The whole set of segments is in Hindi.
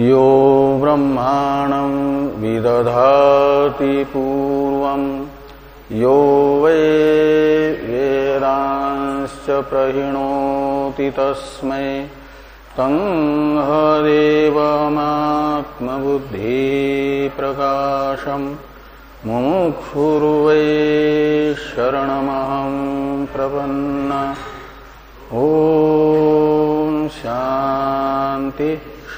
यो ब्रह्माणं विदधाति पूर्वं। यो वै वेदांश्च प्रहिणोति तस्मै। तं हदेवमात्मबुद्धिप्रकाशम् मुमुक्षुर्वै शरणमहं प्रपन्न। ॐ शान्ति।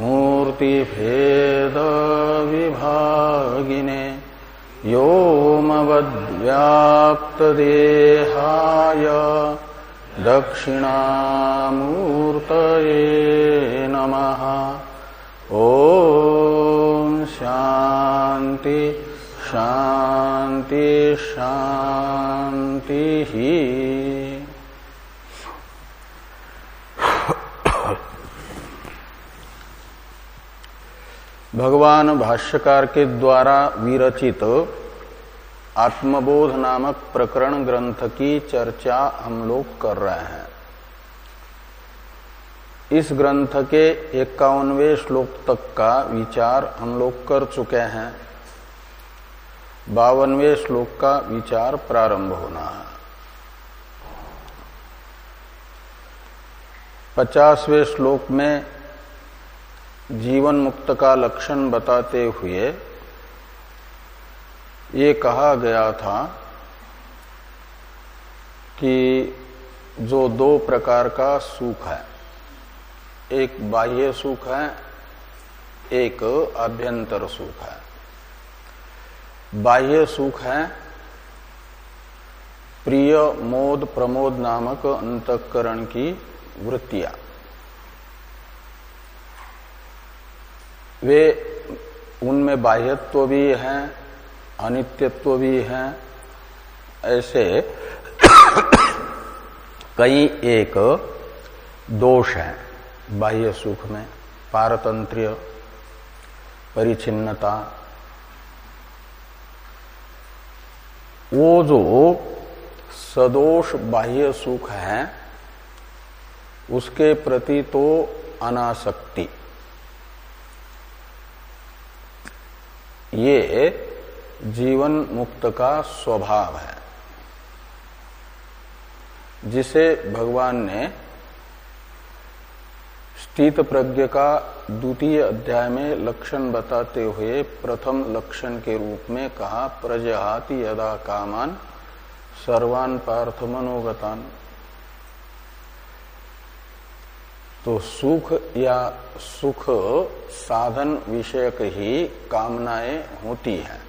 मूर्तिभेदविभागिने योमवद्व्याप्तदेहाय दक्षिणामूर्तये नमः। ॐ शान्ति शान्ति शान्तिः। भगवान भाष्यकार के द्वारा विरचित आत्मबोध नामक प्रकरण ग्रंथ की चर्चा हम लोग कर रहे हैं। इस ग्रंथ के इक्यावनवे श्लोक तक का विचार हम लोग कर चुके हैं। बावनवे श्लोक का विचार प्रारंभ होना है। पचासवें श्लोक में जीवन मुक्त का लक्षण बताते हुए ये कहा गया था कि जो दो प्रकार का सुख है, एक बाह्य सुख है, एक आभ्यंतर सुख है। बाह्य सुख है, प्रिय मोद प्रमोद नामक अंतकरण की वृत्तियाँ। वे उनमें बाह्यत्व भी है, अनित्यत्व भी है। ऐसे कई एक दोष है बाह्य सुख में, पारतंत्र्य, परिचिन्नता। वो जो सदोष बाह्य सुख है, उसके प्रति तो अनासक्ति। ये जीवन मुक्त का स्वभाव है। जिसे भगवान ने स्थित प्रज्ञ का द्वितीय अध्याय में लक्षण बताते हुए प्रथम लक्षण के रूप में कहा, प्रजहाति यदा कामान, सर्वान पार्थ मनोगतान। तो सुख या सुख साधन विषयक ही कामनाएँ होती हैं।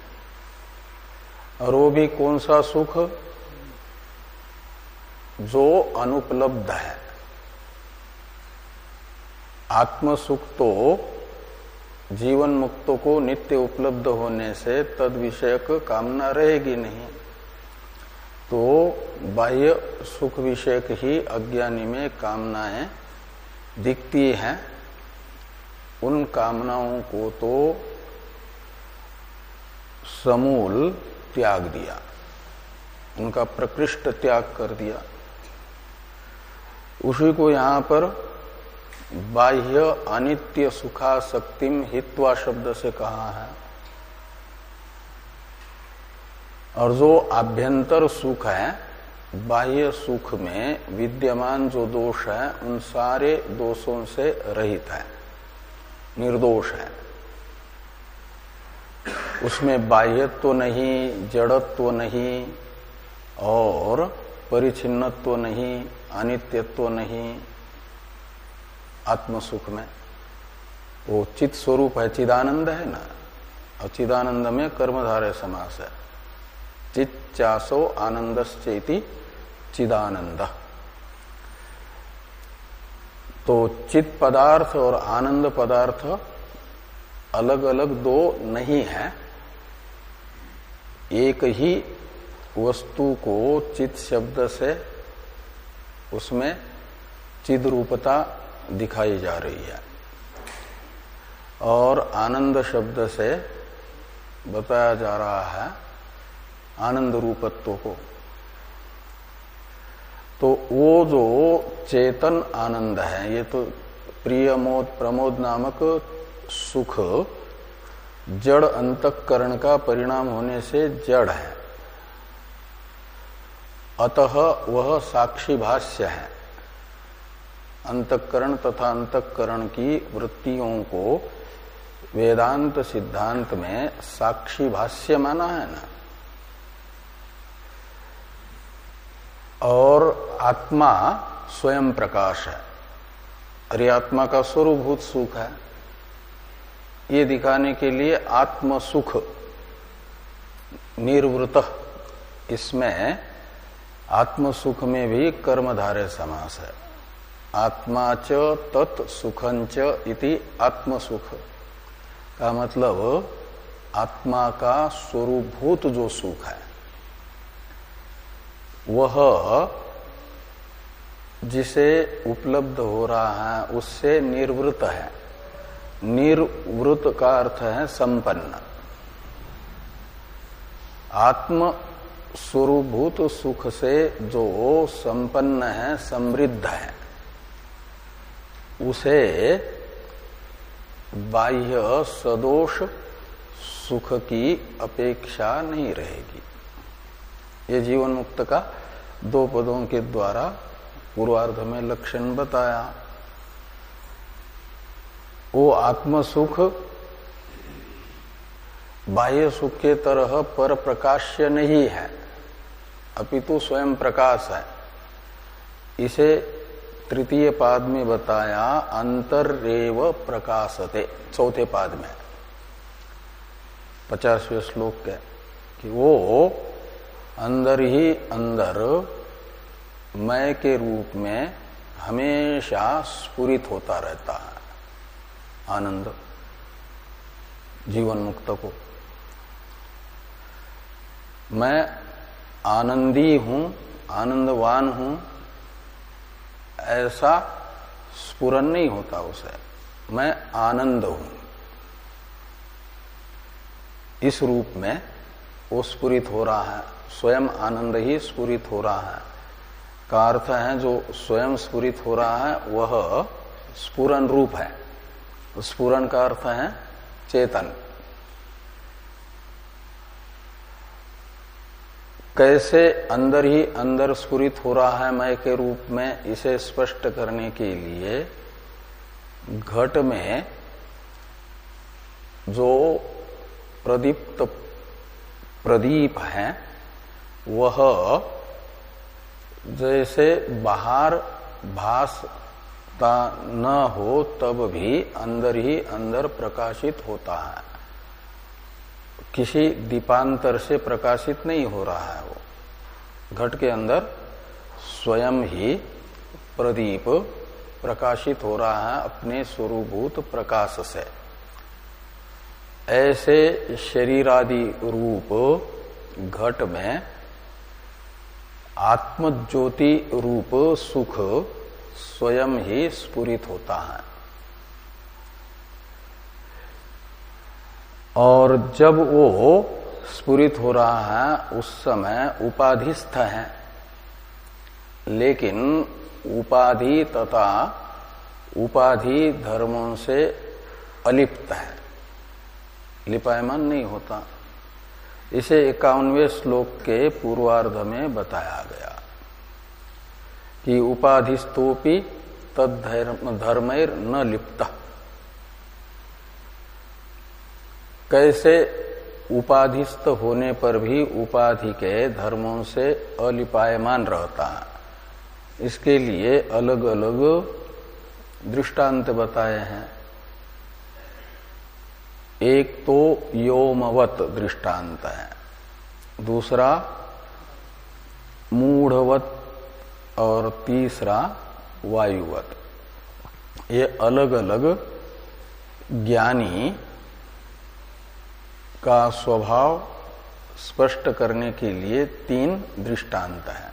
और वो भी कौन सा सुख? जो अनुपलब्ध है। आत्म सुख तो जीवन मुक्तों को नित्य उपलब्ध होने से तद विषयक कामना रहेगी नहीं। तो बाह्य सुख विषयक ही अज्ञानी में कामनाएँ दिखती हैं, उन कामनाओं को तो समूल त्याग दिया, उनका प्रकृष्ट त्याग कर दिया। उसी को यहाँ पर बाह्य अनित्य सुखा शक्तिम हित्वा शब्द से कहा है। और जो आभ्यंतर सुख है बाह्य सुख में विद्यमान जो दोष है, उन सारे दोषों से रहित है। निर्दोष है। उसमें बाह्यत्व तो नहीं, जड़त्व तो नहीं, और परिचिन्नत्व नहीं, अनित्यत्व नहीं आत्म सुख में। वो चित स्वरूप है, चिदानंद है ना? और चिदानंद में कर्मधारय समास है। चित चासो आनंदश्चेति चिदानंद। तो चित पदार्थ और आनंद पदार्थ अलग अलग दो नहीं है। एक ही वस्तु को चित शब्द से उसमें चिद रूपता दिखाई जा रही है। और आनंद शब्द से बताया जा रहा है आनंद रूपत्व को। तो वो जो चेतन आनंद है, ये तो प्रियमोद प्रमोद नामक सुख जड़ अंतकरण का परिणाम होने से जड़ है। अतः वह साक्षी भाष्य है। अंतकरण तथा अंतकरण की वृत्तियों को वेदांत सिद्धांत में साक्षी भाष्य माना है ना? और आत्मा स्वयं प्रकाश है। अरे आत्मा का स्वरूभूत सुख है। ये दिखाने के लिए आत्म सुख निर्वृत इसमें आत्म सुख में भी कर्मधारे समास है। आत्मा च तत् सुखंच इति आत्म सुख का मतलब आत्मा का स्वरूभूत जो सुख है। वह जिसे उपलब्ध हो रहा है, उससे निर्वृत है। निर्वृत का अर्थ है संपन्न। आत्म स्वरूभूत सुख से जो संपन्न है, समृद्ध है, उसे बाह्य सदोष सुख की अपेक्षा नहीं रहेगी। ये जीवन मुक्त का दो पदों के द्वारा पूर्वार्ध में लक्षण बताया। वो आत्म सुख बाह्य सुख के तरह पर प्रकाश्य नहीं है, अपितु स्वयं प्रकाश है। इसे तृतीय पाद में बताया, अंतरेव प्रकाशते, चौथे पाद में। पचासवें श्लोक के कि वो अंदर ही अंदर मय के रूप में हमेशा स्फुरित होता रहता है। आनंद, जीवन मुक्त को। मैं आनंदी हूँ, आनंदवान हूँ, ऐसा स्पुरन नहीं होता उसे। मैं आनंद हूँ। इस रूप में वो स्पुरित हो रहा है। स्वयं आनंद ही स्पुरित हो रहा है। का अर्थ है जो स्वयं स्पुरित हो रहा है, वह स्पुरन रूप है। स्पुरन का अर्थ है चेतन। कैसे अंदर ही अंदर स्फुरित हो रहा है मय के रूप में, इसे स्पष्ट करने के लिए घट में जो प्रदीप्त प्रदीप है वह जैसे बाहर भासता न हो, तब भी अंदर ही अंदर प्रकाशित होता है। किसी दीपांतर से प्रकाशित नहीं हो रहा है वो। घट के अंदर स्वयं ही प्रदीप प्रकाशित हो रहा है अपने स्वरूभूत प्रकाश से। ऐसे शरीरादि रूप घट में आत्मज्योति रूप सुख स्वयं ही स्पुरित होता है। और जब वो स्पुरित हो रहा है, उस समय उपाधिस्थ है। लेकिन उपाधि तथा उपाधि धर्मों से अलिप्त है। लिपायमान नहीं होता। इसे इक्यावनवे श्लोक के पूर्वार्ध में बताया गया कि उपाधिस्तोपि तद धर्मैर न लिप्त। कैसे उपाधिस्थ होने पर भी उपाधि के धर्मों से अलिपायमान रहता है, इसके लिए अलग अलग दृष्टांत बताए हैं। एक तो योमवत दृष्टांत है, दूसरा मूढ़वत और तीसरा वायुवत। ये अलग अलग ज्ञानी का स्वभाव स्पष्ट करने के लिए तीन दृष्टांत है।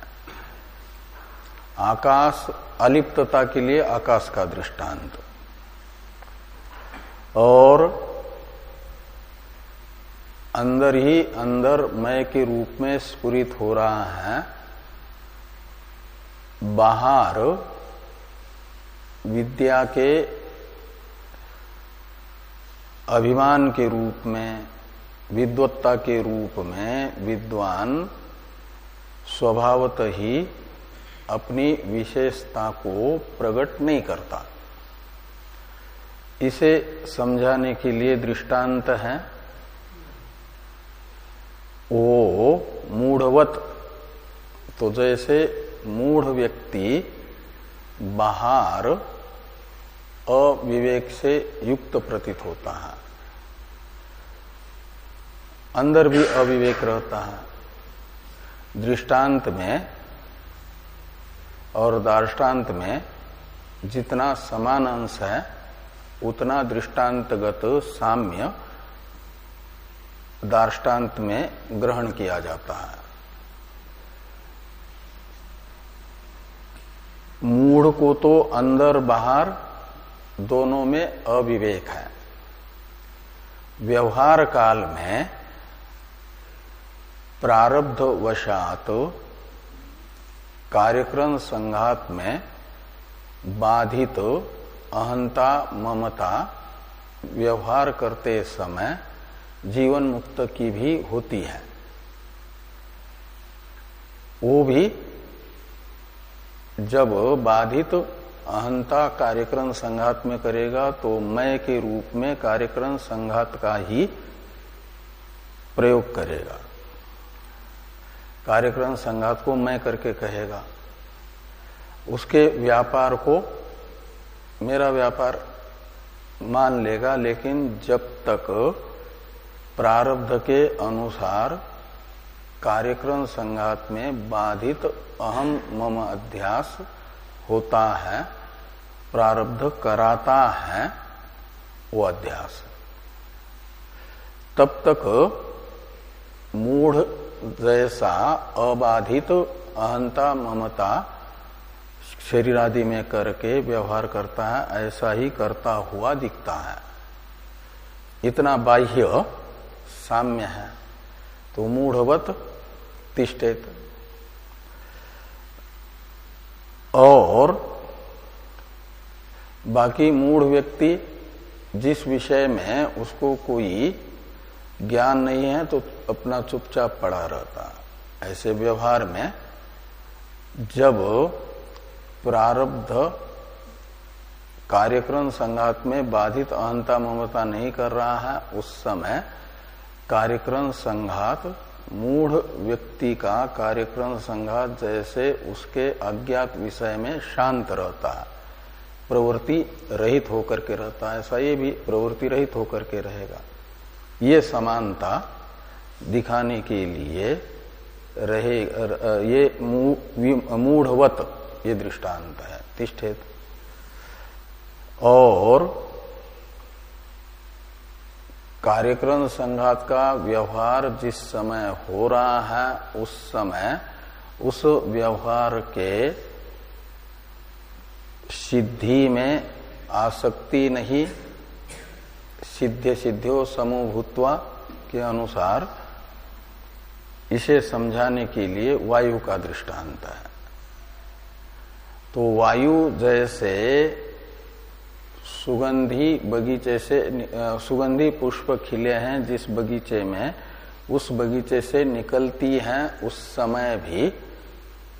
आकाश, अलिप्तता के लिए आकाश का दृष्टांत। और अंदर ही अंदर मय के रूप में स्फुरित हो रहा है। बाहर विद्या के अभिमान के रूप में, विद्वत्ता के रूप में विद्वान स्वभावत ही अपनी विशेषता को प्रकट नहीं करता। इसे समझाने के लिए दृष्टांत है। वो मूढ़वत। तो जैसे मूढ़ व्यक्ति बाहर अविवेक से युक्त प्रतीत होता है। अंदर भी अविवेक रहता है। दृष्टांत में और दार्ष्टान्त में जितना समान अंश है, उतना दृष्टांतगत साम्य दार्ष्टान्त में ग्रहण किया जाता है। मूढ़ को तो अंदर बाहर दोनों में अविवेक है। व्यवहार काल में प्रारब्ध वशात कार्यक्रम संघात में बाधित अहंता ममता व्यवहार करते समय जीवन मुक्त की भी होती है। वो भी जब बाधित अहंता कार्यक्रम संघात में करेगा तो मैं के रूप में कार्यक्रम संघात का ही प्रयोग करेगा। कार्यक्रम संघात को मैं करके कहेगा। उसके व्यापार को मेरा व्यापार मान लेगा, लेकिन जब तक प्रारब्ध के अनुसार कार्यक्रम संघात में बाधित अहम मम अध्यास होता है, प्रारब्ध कराता है वो अध्यास। तब तक मूढ़ जैसा अबाधित अहंता ममता शरीर आदि में करके व्यवहार करता है, ऐसा ही करता हुआ दिखता है। इतना बाह्य साम्य है। तो मूढ़वत तिष्ठित। और बाकी मूढ़ व्यक्ति जिस विषय में उसको कोई ज्ञान नहीं है तो अपना चुपचाप पड़ा रहता। ऐसे व्यवहार में जब प्रारब्ध कार्यक्रम संघात में बाधित अहंता ममता नहीं कर रहा है, उस समय कार्यक्रम संघात, मूढ़ व्यक्ति का कार्यक्रम संघात जैसे उसके अज्ञात विषय में शांत रहता है। प्रवृत्ति रहित होकर के रहता है, ऐसा ये भी प्रवृत्ति रहित होकर के रहेगा। ये समानता दिखाने के लिए रहे ये मूढ़वत ये दृष्टांत है, तिष्ठित। और कार्यक्रम संघात का व्यवहार जिस समय हो रहा है, उस समय उस व्यवहार के सिद्धि में आसक्ति नहीं। सिद्ध सिद्धियों समूभूत्वा के अनुसार इसे समझाने के लिए वायु का दृष्टांत है। तो वायु जैसे सुगंधी बगीचे से सुगंधी पुष्प खिले हैं जिस बगीचे में, उस बगीचे से निकलती हैं, उस समय भी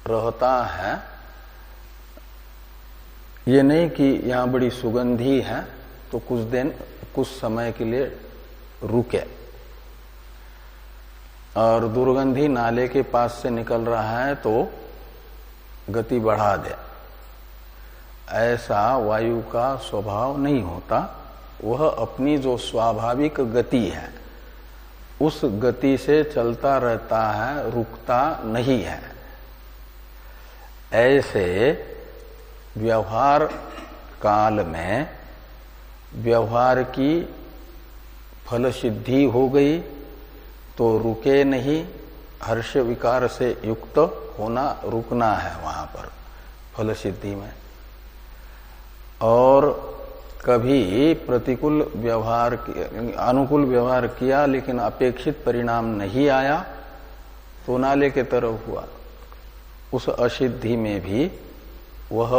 रहता है। ये नहीं कि यहाँ बड़ी सुगंधी है तो कुछ दिन, कुछ समय के लिए रुके। और दुर्गंधी नाले के पास से निकल रहा है तो गति बढ़ा दे। ऐसा वायु का स्वभाव नहीं होता। वह अपनी जो स्वाभाविक गति है, उस गति से चलता रहता है, रुकता नहीं है। ऐसे व्यवहार काल में व्यवहार की फल सिद्धि हो गई तो रुके नहीं, हर्ष विकार से युक्त होना, रुकना है वहाँ पर फल सिद्धि में। और कभी प्रतिकूल व्यवहार अनुकूल व्यवहार किया, लेकिन अपेक्षित परिणाम नहीं आया तो नाले के तरफ़ हुआ। उस असिद्धि में भी वह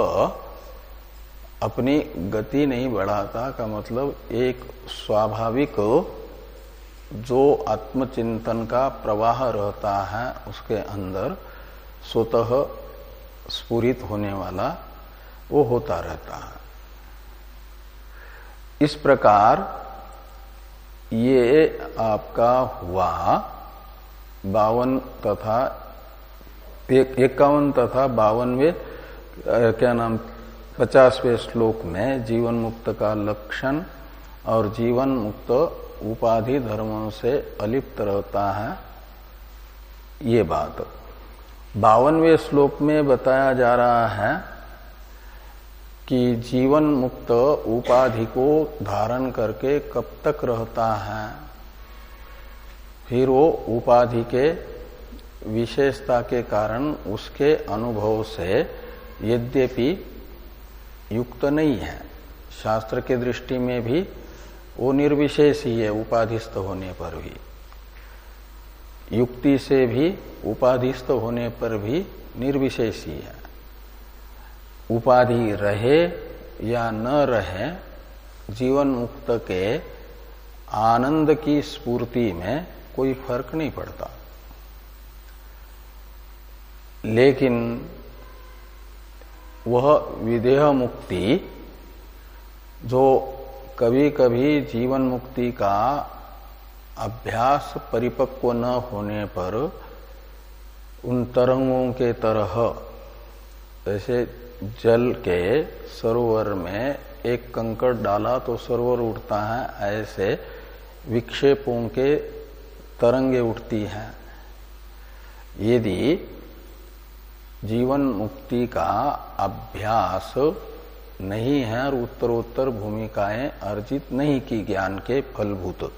अपनी गति नहीं बढ़ाता, का मतलब एक स्वाभाविक जो आत्मचिंतन का प्रवाह रहता है, उसके अंदर स्वतः स्फुरित होने वाला वो होता रहता है। इस प्रकार ये आपका हुआ। बावन तथा इक्यावन तथा बावनवे क्या नाम, पचासवें श्लोक में जीवन मुक्त का लक्षण और जीवन मुक्त उपाधि धर्मों से अलिप्त रहता है। ये बात। बावनवे श्लोक में बताया जा रहा है कि जीवन मुक्त उपाधि को धारण करके कब तक रहता है? फिर वो उपाधि के विशेषता के कारण उसके अनुभव से यद्यपि युक्त नहीं है। शास्त्र के दृष्टि में भी वो निर्विशेष ही है उपाधिस्थ होने पर भी। युक्ति से भी उपाधिस्थ होने पर भी निर्विशेष ही है। उपाधि रहे या न रहे, जीवन मुक्त के आनंद की स्पूर्ति में कोई फ़र्क नहीं पड़ता। लेकिन वह विदेह मुक्ति, जो कभी कभी जीवन मुक्ति का अभ्यास परिपक्व न होने पर उन तरंगों के तरह, जैसे जल के सरोवर में एक कंकड़ डाला तो सरोवर उठता है, ऐसे विक्षेपों के तरंगे उठती हैं। यदि जीवन मुक्ति का अभ्यास नहीं है और उत्तरोत्तर भूमिकाएँ अर्जित नहीं की ज्ञान के फलभूत,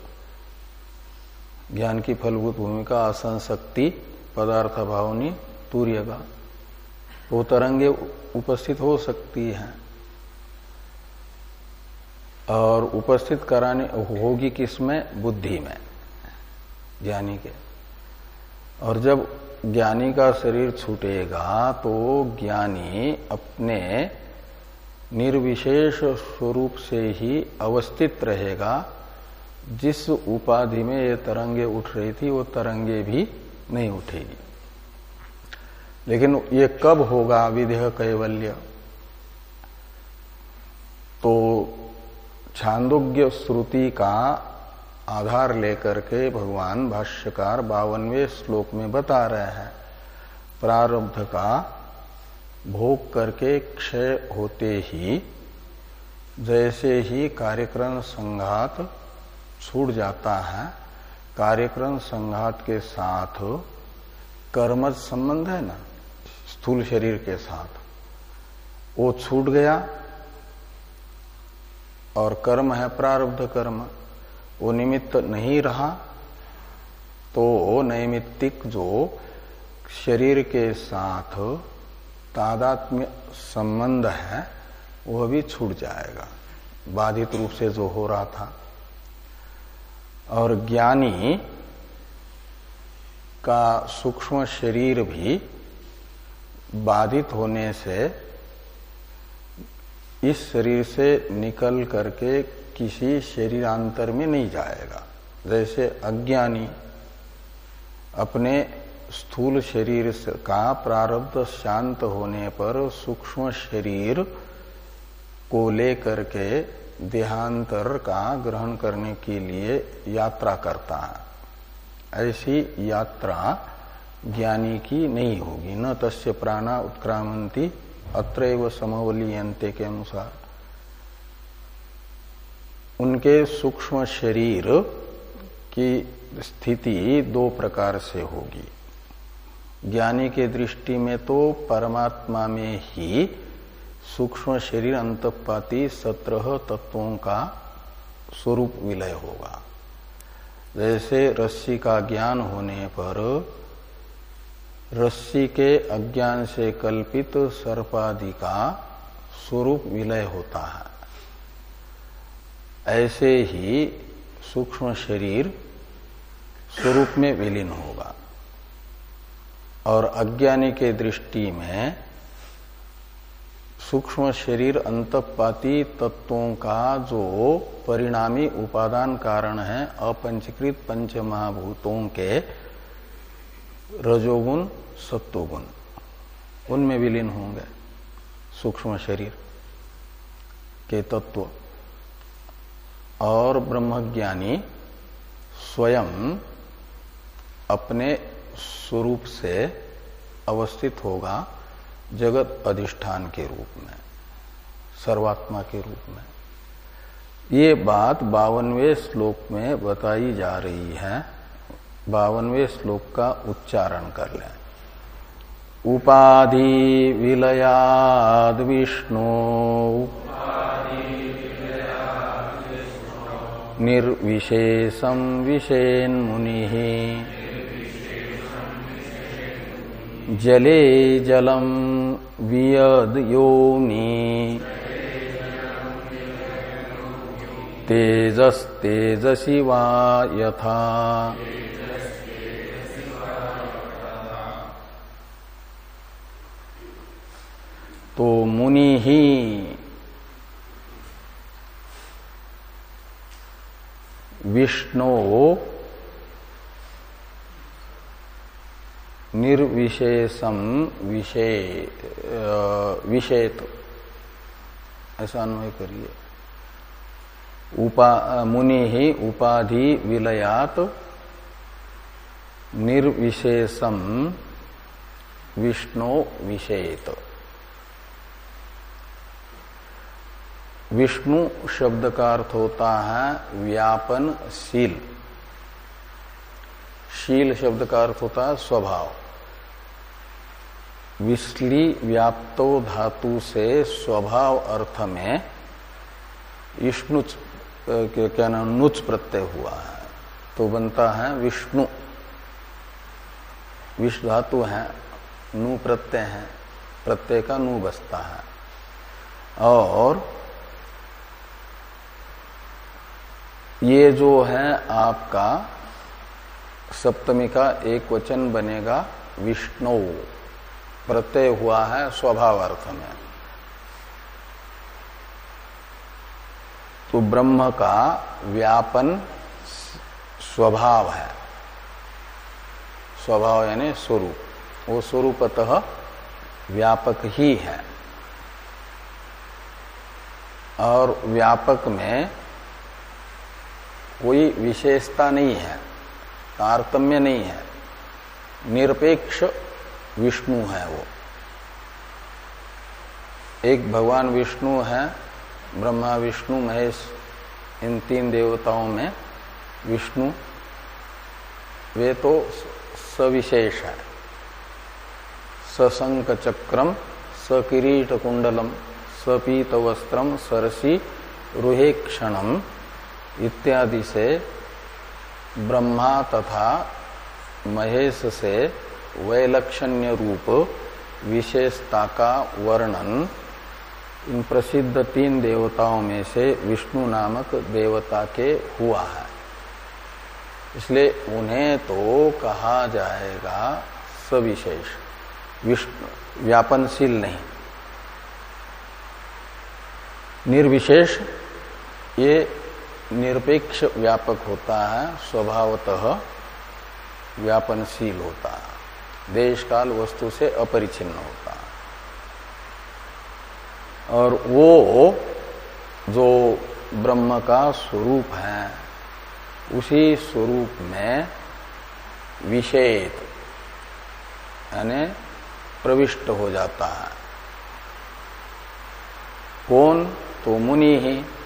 ज्ञान की फलभूत भूमिका असंशक्ति पदार्थ भावनी तूर्य का, वो तरंगे उपस्थित हो सकती है। और उपस्थित कराने, होगी किसमें बुद्धि में, ज्ञानी के। और जब ज्ञानी का शरीर छूटेगा तो ज्ञानी अपने निर्विशेष स्वरूप से ही अवस्थित रहेगा। जिस उपाधि में ये तरंगे उठ रही थी, वो तरंगे भी नहीं उठेगी। लेकिन ये कब होगा विदेह कैवल्य? तो छांदोग्य श्रुति का आधार लेकर के भगवान भाष्यकार बावनवे श्लोक में बता रहे हैं। प्रारब्ध का भोग करके क्षय होते ही जैसे ही कार्यक्रम संघात छूट जाता है, कार्यक्रम संघात के साथ कर्मज संबंध है ना? स्थूल शरीर के साथ। वो छूट गया और कर्म है, प्रारब्ध कर्म। वो निमित्त नहीं रहा तो नैमित्तिक जो शरीर के साथ तादात्म्य संबंध है, वह भी छूट जाएगा। बाधित रूप से जो हो रहा था। और ज्ञानी का सूक्ष्म शरीर भी बाधित होने से इस शरीर से निकल करके किसी शरीरांतर में नहीं जाएगा। जैसे अज्ञानी अपने स्थूल शरीर का प्रारब्ध शांत होने पर सूक्ष्म शरीर को लेकर के देहांतर का ग्रहण करने के लिए यात्रा करता है। ऐसी यात्रा ज्ञानी की नहीं होगी। न तस्य प्राणा उत्क्रामंती अत्र समवलीयंते के अनुसार। उनके सूक्ष्म शरीर की स्थिति दो प्रकार से होगी। ज्ञानी के दृष्टि में तो परमात्मा में ही सूक्ष्म शरीर अंतपाती सत्रह तत्वों का स्वरूप विलय होगा। जैसे रस्सी का ज्ञान होने पर रस्सी के अज्ञान से कल्पित सर्पादि का स्वरूप विलय होता है। ऐसे ही सूक्ष्म शरीर स्वरूप में विलीन होगा। और अज्ञानी के दृष्टि में सूक्ष्म शरीर अंतपाती तत्वों का जो परिणामी उपादान कारण है, अपंचीकृत पंच महाभूतों के रजोगुण, सत्वगुण। उनमें विलीन होंगे सूक्ष्म शरीर के तत्व। और ब्रह्मज्ञानी स्वयं अपने स्वरूप से अवस्थित होगा जगत अधिष्ठान के रूप में, सर्वात्मा के रूप में। ये बात बावनवे श्लोक में बताई जा रही है। बावनवे श्लोक का उच्चारण कर लें। उपाधि विलयाद विष्णु। निर्विशेषम विषेन मुनि। जले जलम वियद योनि। तेजस तेजसी वा यथा। तो मुनि ही विष्णु निर्विशेषम विषय विषेत ऐसा अन्वय करिए। मुनि ही उपाधि विलयात निर्विशेषम विष्णु विषेत विष्णु शब्द का अर्थ होता है व्यापन, शील। शील शब्द का अर्थ होता है स्वभाव। विश्ली व्याप्तो धातु से स्वभाव अर्थ में विष्णुच क्या नाम, नुच प्रत्यय हुआ है। तो बनता है विष्णु। विश्व धातु है, नु प्रत्यय है, प्रत्यय का नु बसता है। और ये जो है आपका सप्तमी का एक वचन बनेगा, विष्णु। प्रत्यय हुआ है स्वभाव अर्थ में। तो ब्रह्म का व्यापन स्वभाव है। स्वभाव यानी स्वरूप। वो स्वरूपतः व्यापक ही है। और व्यापक में कोई विशेषता नहीं है, तारतम्य नहीं है, निरपेक्ष विष्णु है वो। एक भगवान विष्णु है, ब्रह्मा विष्णु, महेश, इन तीन देवताओं में विष्णु, वे तो सविशेष है। सशंक चक्रम सकिरीट कुंडलम सपीत वस्त्रम सरसी रुहे क्षणम इत्यादि से ब्रह्मा तथा महेश से वैलक्षण्य रूप विशेषता का वर्णन इन प्रसिद्ध तीन देवताओं में से विष्णु नामक देवता के हुआ है। इसलिए उन्हें तो कहा जाएगा सविशेष। विष्णु व्यापनशील नहीं। निर्विशेष ये निरपेक्ष व्यापक होता है, स्वभावतः व्यापनशील होता है। देश काल वस्तु से अपरिचिन्न होता है। और वो जो ब्रह्म का स्वरूप है, उसी स्वरूप में विषेत यानी प्रविष्ट हो जाता है। कौन? तो मुनि ही।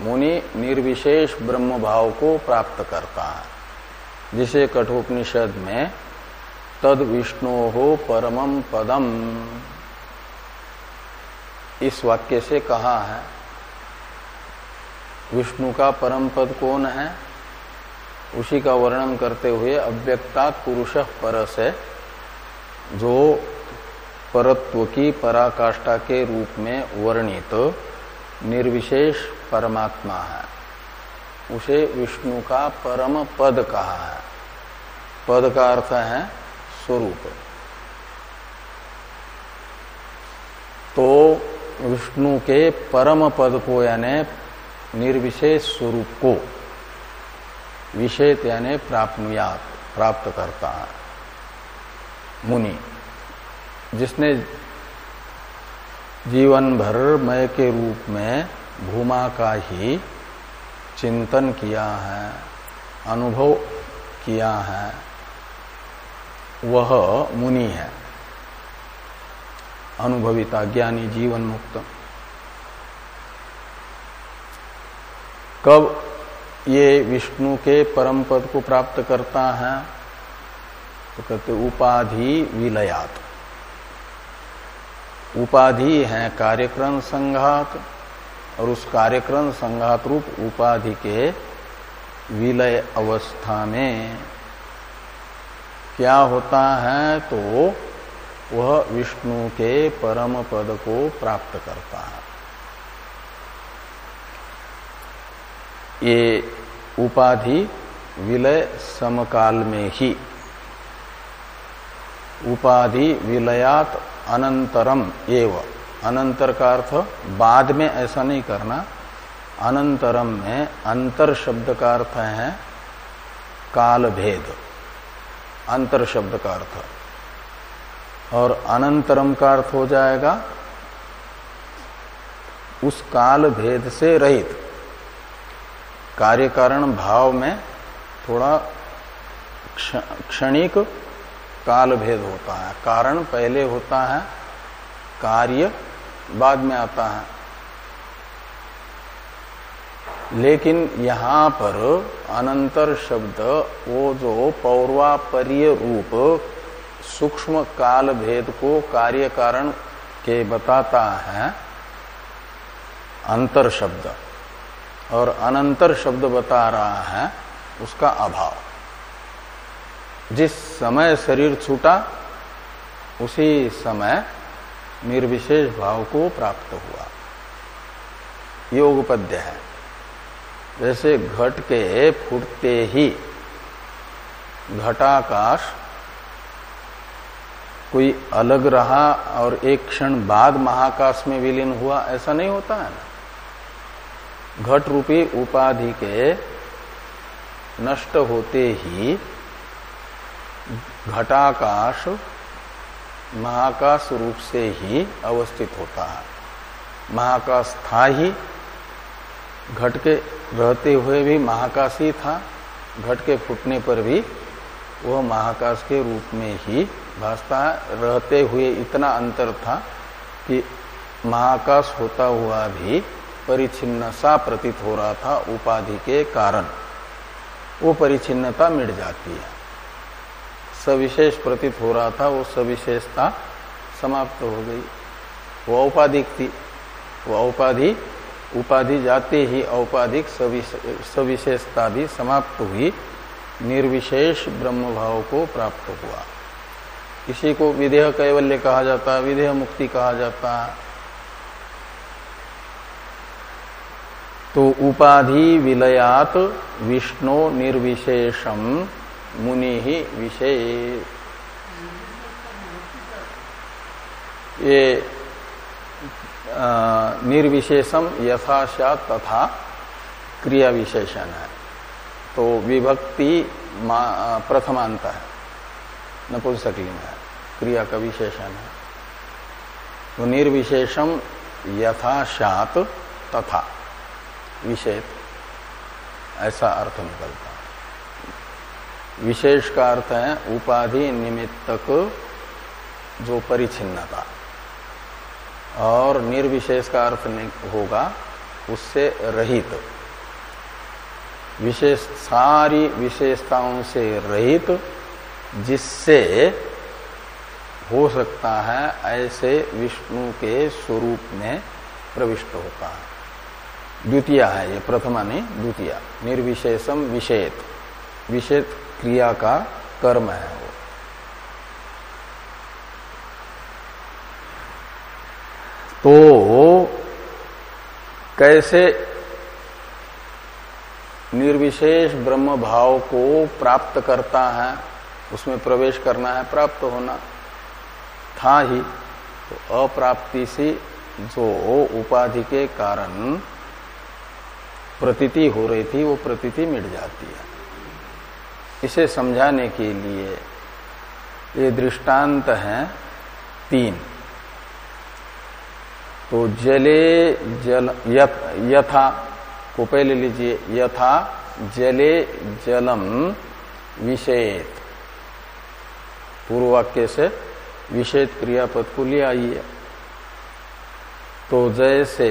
मुनि निर्विशेष ब्रह्म भाव को प्राप्त करता है, जिसे कठोपनिषद में तद विष्णु हो परमम पदम इस वाक्य से कहा है। विष्णु का परम पद कौन है? उसी का वर्णन करते हुए अव्यक्ता पुरुष पर से जो परत्व की पराकाष्ठा के रूप में वर्णित निर्विशेष परमात्मा है। उसे विष्णु का परम पद कहा है। पद का अर्थ है स्वरूप। तो विष्णु के परम पद को यानी निर्विशेष स्वरूप को विषय यानी प्राप्त प्राप्त करता है। मुनि, जिसने जीवन भर मय के रूप में भूमा का ही चिंतन किया है, अनुभव किया है, वह मुनि है। अनुभविता, ज्ञानी, जीवन मुक्त। कब ये विष्णु के परम पद को प्राप्त करता है? तो कहते, उपाधि विलयात। उपाधि है कार्यक्रम संघात। और उस कार्यक्रम संघात रूप उपाधि के विलय अवस्था में क्या होता है तो वह विष्णु के परम पद को प्राप्त करता है। ये उपाधि विलय समकाल में ही उपाधि विलयात अनंतरम एव अनंतर का अर्थ, बाद में ऐसा नहीं करना। अनंतरम में अंतर शब्द का अर्थ है काल भेद। अंतर शब्द का अर्थ। और अनंतरम का अर्थ हो जाएगा उस काल भेद से रहित। कार्य कारण भाव में थोड़ा क्षणिक काल भेद होता है। कारण पहले होता है कार्य बाद में आता है। लेकिन यहाँ पर अनंतर शब्द, वो जो पौर्वापर्य रूप सूक्ष्म काल भेद को कार्य कारण के बताता है, अंतर शब्द। और अनंतर शब्द बता रहा है, उसका अभाव। जिस समय शरीर छूटा, उसी समय निर्विशेष भाव को प्राप्त हुआ। योगपद्य है। जैसे घट के फूटते ही घटाकाश कोई अलग रहा और एक क्षण बाद महाकाश में विलीन हुआ, ऐसा नहीं होता है ना? घट रूपी उपाधि के नष्ट होते ही घटाकाश महाकाश रूप से ही अवस्थित होता है। महाकाश था ही घट के रहते हुए भी महाकाश ही था, घट के फूटने पर भी वह महाकाश के रूप में ही भासता है। रहते हुए इतना अंतर था कि महाकाश होता हुआ भी परिचिन्न सा प्रतीत हो रहा था उपाधि के कारण। वो परिचिन्नता मिट जाती है। सविशेष प्रतीत हो रहा था, वो सविशेषता समाप्त हो गई। वो औपाधिक थी। वो औपाधि उपाधि जाते ही औपाधिक सविशेषता भी समाप्त हुई। निर्विशेष ब्रह्म भाव को प्राप्त हुआ। इसी को विधेय कैवल्य कहा जाता है विधेय मुक्ति कहा जाता। है तो उपाधि विलयात विष्णु निर्विशेषम। मुनि ही विषय। ये निर्विशेषम यथाशा तथा क्रिया विशेषण है तो विभक्ति प्रथमांत है, नपुंसकलिंग है, क्रिया का विशेषण है। तो निर्विशेषम यथाशात तथा विषय ऐसा अर्थ निकलता विशेष का अर्थ है उपाधि निमित्तक जो परिचिन्नता। और निर्विशेष का अर्थ होगा, उससे रहित। विशेष, सारी विशेषताओं से रहित, जिससे हो सकता है, ऐसे विष्णु के स्वरूप में प्रविष्ट होता है। द्वितीय है ये, प्रथमा नहीं, द्वितीय। निर्विशेषम विषेत विषय क्रिया का कर्म है वो। तो कैसे निर्विशेष ब्रह्म भाव को प्राप्त करता है, उसमें प्रवेश करना है, प्राप्त होना था ही तो अप्राप्ति से जो उपाधि के कारण प्रतीति हो रही थी, वो प्रतीति मिट जाती है। इसे समझाने के लिए ये दृष्टांत है तीन। तो जले जल यथा को पहले लीजिए, यथा जले जलम विषेत। पूर्व वाक्य से विषेद क्रियापद को ले आइए। तो जैसे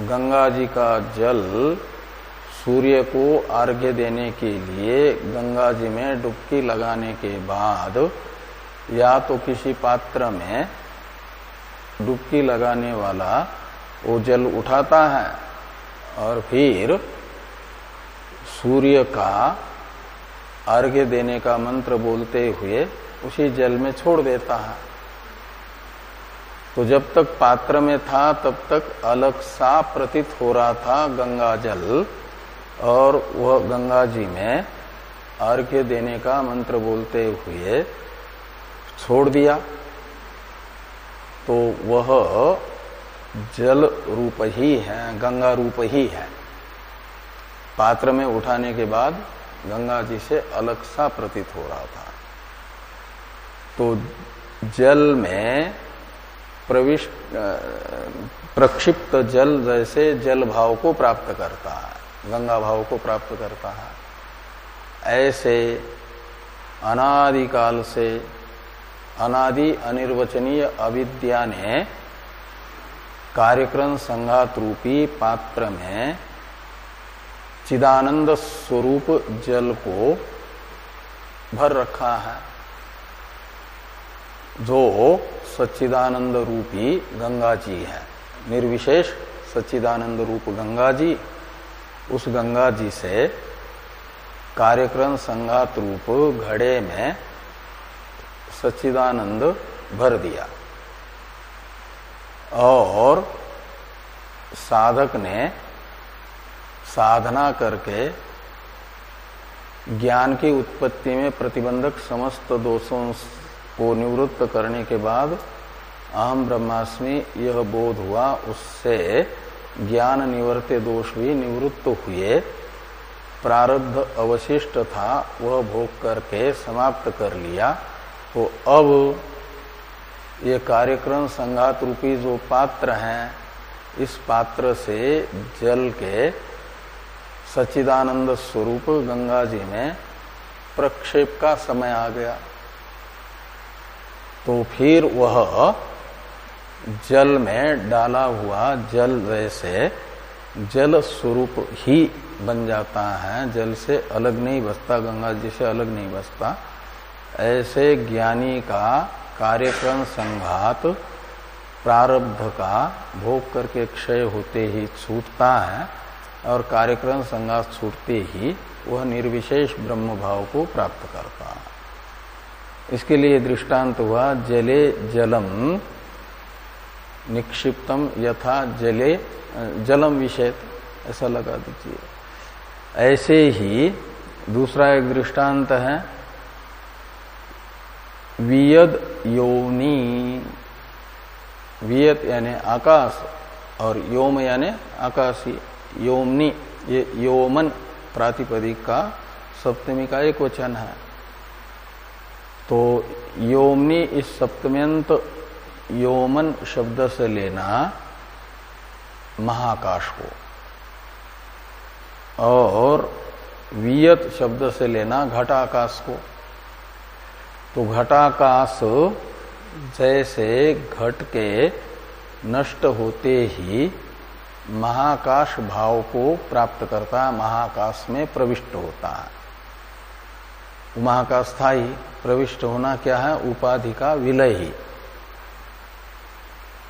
गंगा जी का जल सूर्य को अर्घ्य देने के लिए गंगा जी में डुबकी लगाने के बाद या तो किसी पात्र में डुबकी लगाने वाला वो जल उठाता है और फिर सूर्य का अर्घ्य देने का मंत्र बोलते हुए उसी जल में छोड़ देता है। तो जब तक पात्र में था, तब तक अलग सा प्रतीत हो रहा था गंगा जल। और वह गंगा जी में अर्घ्य देने का मंत्र बोलते हुए छोड़ दिया। तो वह जल रूप ही है, गंगा रूप ही है। पात्र में उठाने के बाद गंगा जी से अलग सा प्रतीत हो रहा था। तो जल में प्रविष्ट प्रक्षिप्त जल जैसे जल भाव को प्राप्त करता है। गंगा भाव को प्राप्त करता है। ऐसे अनादिकाल से अनादि अनिर्वचनीय अविद्या ने कार्यक्रम संघात रूपी पात्र में चिदानंद स्वरूप जल को भर रखा है। जो सच्चिदानंद रूपी गंगा जी है। निर्विशेष सच्चिदानंद रूप गंगा जी उस गंगा जी से कार्यक्रम संगात रूप घड़े में सच्चिदानंद भर दिया। और साधक ने साधना करके ज्ञान की उत्पत्ति में प्रतिबंधक समस्त दोषों को निवृत्त करने के बाद अहम ब्रह्मास्मि यह बोध हुआ, उससे ज्ञान निवर्त्य दोष भी निवृत्त हुए, प्रारब्ध अवशिष्ट था, वह भोग करके समाप्त कर लिया। तो अब ये कार्यक्रम संघात रूपी जो पात्र हैं, इस पात्र से जल के सच्चिदानंद स्वरूप गंगा जी में प्रक्षेप का समय आ गया। तो फिर वह जल में डाला हुआ जल वैसे जल स्वरूप ही बन जाता है। जल से अलग नहीं बसता, गंगा जी से अलग नहीं बसता। ऐसे ज्ञानी का कार्यक्रम संघात प्रारब्ध का भोग करके क्षय होते ही छूटता है और कार्यक्रम संघात छूटते ही वह निर्विशेष ब्रह्म भाव को प्राप्त करता है। इसके लिए दृष्टांत हुआ, जले जलम निक्षिप्तम यथा जले, जलम विषय ऐसा लगा दीजिए। ऐसे ही दूसरा एक दृष्टांत है, वियद योनी। वियत यानी आकाश और योम यानी आकाशी। योमनी, ये योमन प्रातिपदिक का सप्तमी का एक वचन है। तो योमनी इस सप्तम्यंत योमन शब्द से लेना महाकाश को। और वियत शब्द से लेना घटाकाश को। तो घटाकाश जैसे घट के नष्ट होते ही महाकाश भाव को प्राप्त करता है, महाकाश में प्रविष्ट होता है। महाकाश स्थायी प्रविष्ट होना क्या है? उपाधि का विलय ही।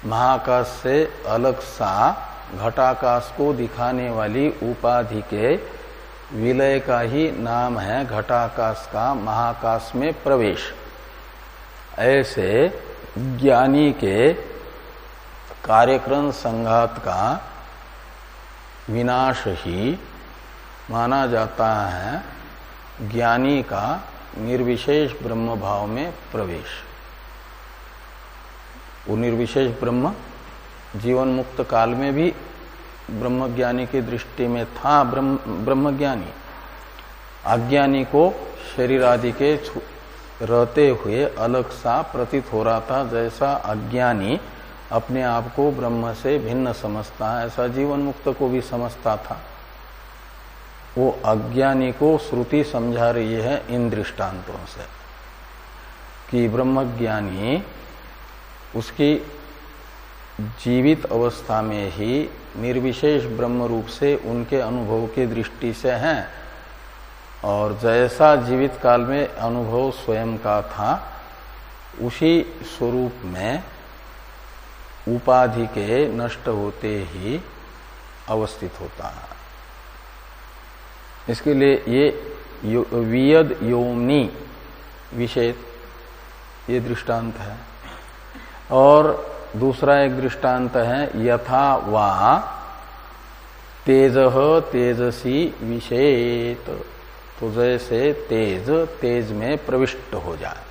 महाकाश से अलग सा घटाकाश को दिखाने वाली उपाधि के विलय का ही नाम है घटाकाश का महाकाश में प्रवेश। ऐसे ज्ञानी के कार्यक्रम संघात का विनाश ही माना जाता है ज्ञानी का निर्विशेष ब्रह्म भाव में प्रवेश। वो निर्विशेष ब्रह्म जीवन मुक्त काल में भी ब्रह्मज्ञानी की दृष्टि में था, ब्रह्म, ब्रह्मज्ञानी। अज्ञानी को शरीर आदि के रहते हुए अलग सा प्रतीत हो रहा था, जैसा अज्ञानी अपने आप को ब्रह्म से भिन्न समझता है ऐसा जीवन मुक्त को भी समझता था। वो अज्ञानी को श्रुति समझा रही है इन दृष्टांतों से कि ब्रह्मज्ञानी उसकी जीवित अवस्था में ही निर्विशेष ब्रह्म रूप से उनके अनुभव की दृष्टि से हैं। और जैसा जीवित काल में अनुभव स्वयं का था, उसी स्वरूप में उपाधि के नष्ट होते ही अवस्थित होता है। इसके लिए ये वियद योमनी विषय ये दृष्टांत है। और दूसरा एक दृष्टांत है, यथा वा तेज तेजसी विषेत। तो जैसे तेज तेज में प्रविष्ट हो जाए।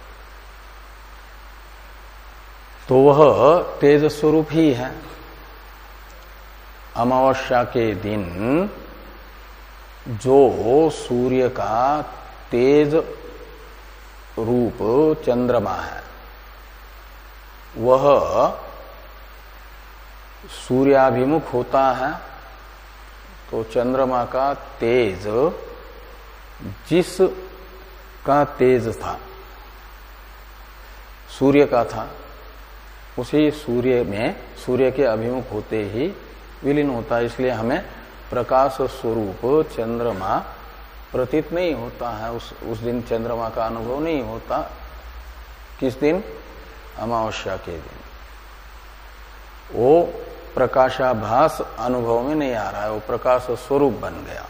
तो वह तेज स्वरूप ही है। अमावस्या के दिन जो सूर्य का तेज रूप चंद्रमा है वह सूर्याभिमुख होता है तो चंद्रमा का तेज, जिस का तेज था, सूर्य का था, उसी सूर्य में, सूर्य के अभिमुख होते ही विलीन होता है, इसलिए हमें प्रकाश स्वरूप चंद्रमा प्रतीत नहीं होता है, उस उस दिन चंद्रमा का अनुभव नहीं होता। किस दिन? अमावस्या के दिन। वो प्रकाशाभास अनुभव में नहीं आ रहा है, वो प्रकाश स्वरूप बन गया।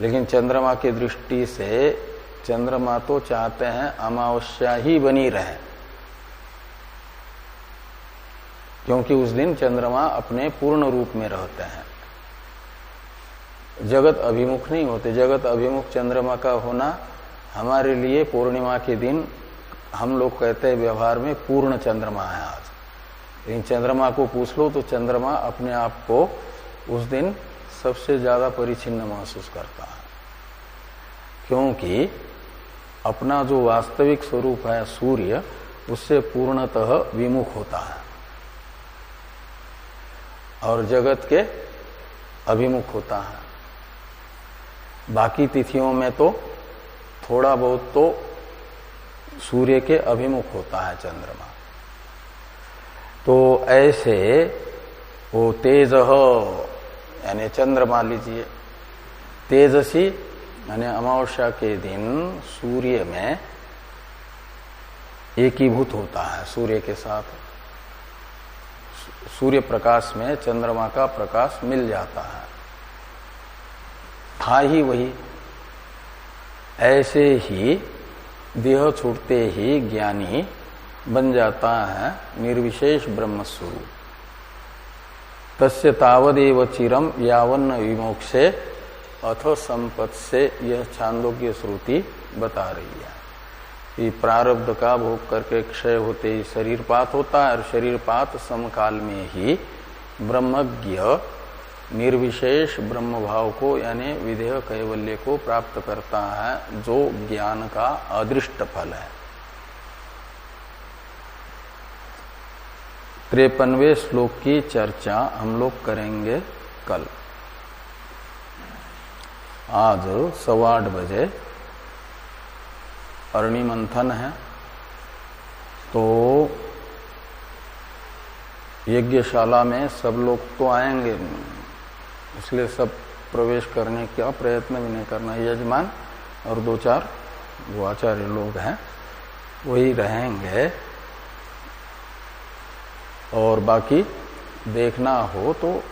लेकिन चंद्रमा की दृष्टि से चंद्रमा तो चाहते हैं अमावस्या ही बनी रहे। क्योंकि उस दिन चंद्रमा अपने पूर्ण रूप में रहते हैं। जगत अभिमुख नहीं होते। जगत अभिमुख चंद्रमा का होना हमारे लिए पूर्णिमा के दिन हम लोग कहते हैं व्यवहार में पूर्ण चंद्रमा है आज। लेकिन चंद्रमा को पूछ लो तो चंद्रमा अपने आप को उस दिन सबसे ज़्यादा परिचिन्न महसूस करता है। क्योंकि अपना जो वास्तविक स्वरूप है सूर्य, उससे पूर्णतः विमुख होता है। और जगत के अभिमुख होता है। बाकी तिथियों में तो थोड़ा बहुत तो सूर्य के अभिमुख होता है चंद्रमा। तो ऐसे वो तेज यानी चंद्रमा लीजिए। तेजसी, यानी अमावस्या के दिन सूर्य में एकीभूत होता है, सूर्य के साथ। सूर्य प्रकाश में चंद्रमा का प्रकाश मिल जाता है। था ही वही। ऐसे ही देह छूटते ही ज्ञानी बन जाता है निर्विशेष ब्रह्म स्वरूप तस्य तावदेव चिरम यावन विमोक्षे अथ संपत से यह छांदोग्य श्रुति बता रही है। कि प्रारब्ध का भोग करके क्षय होते ही शरीरपात होता है और शरीरपात समकाल में ही ब्रह्मज्ञ निर्विशेष ब्रह्म भाव को, यानी विधेय कैवल्य को प्राप्त करता है, जो ज्ञान का अदृष्ट फल है। त्रेपनवे श्लोक की चर्चा हम लोग करेंगे कल। आज सवा आठ बजे अरणि मंथन है तो यज्ञशाला में सब लोग तो आएँगे। इसलिए सब प्रवेश करने का प्रयत्न भी नहीं करना यजमान और दो चार जो आचार्य लोग हैं, वही रहेंगे। और बाकी देखना हो तो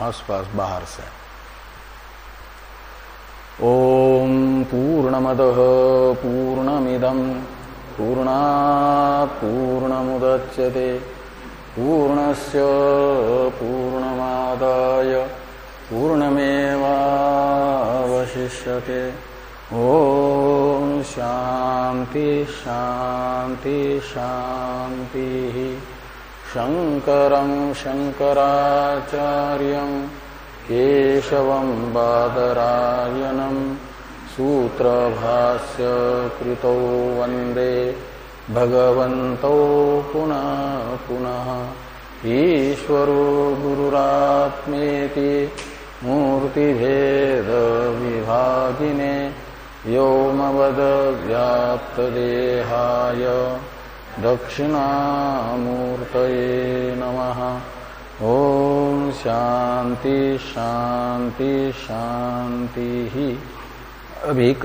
आसपास बाहर से। ओम पूर्णमद पूर्णमिदम पूर्णा पूर्णमुदच्यते। पूर्णस्य पूर्णमादाय। पूर्णमेवावशिष्यते। ओम शांति शांति शांति शंकर शंकराचार्य केशवं सूत्रभाष्य कृतौ वंदे। भगवन्तौ पुनः पुनः। ईश्वरो गुरुरात्मेति मूर्तिभेदविभागिने व्योमवदव्याप्तदेहाय दक्षिणामूर्तये नमः। शांति शांति शांति ही अभी का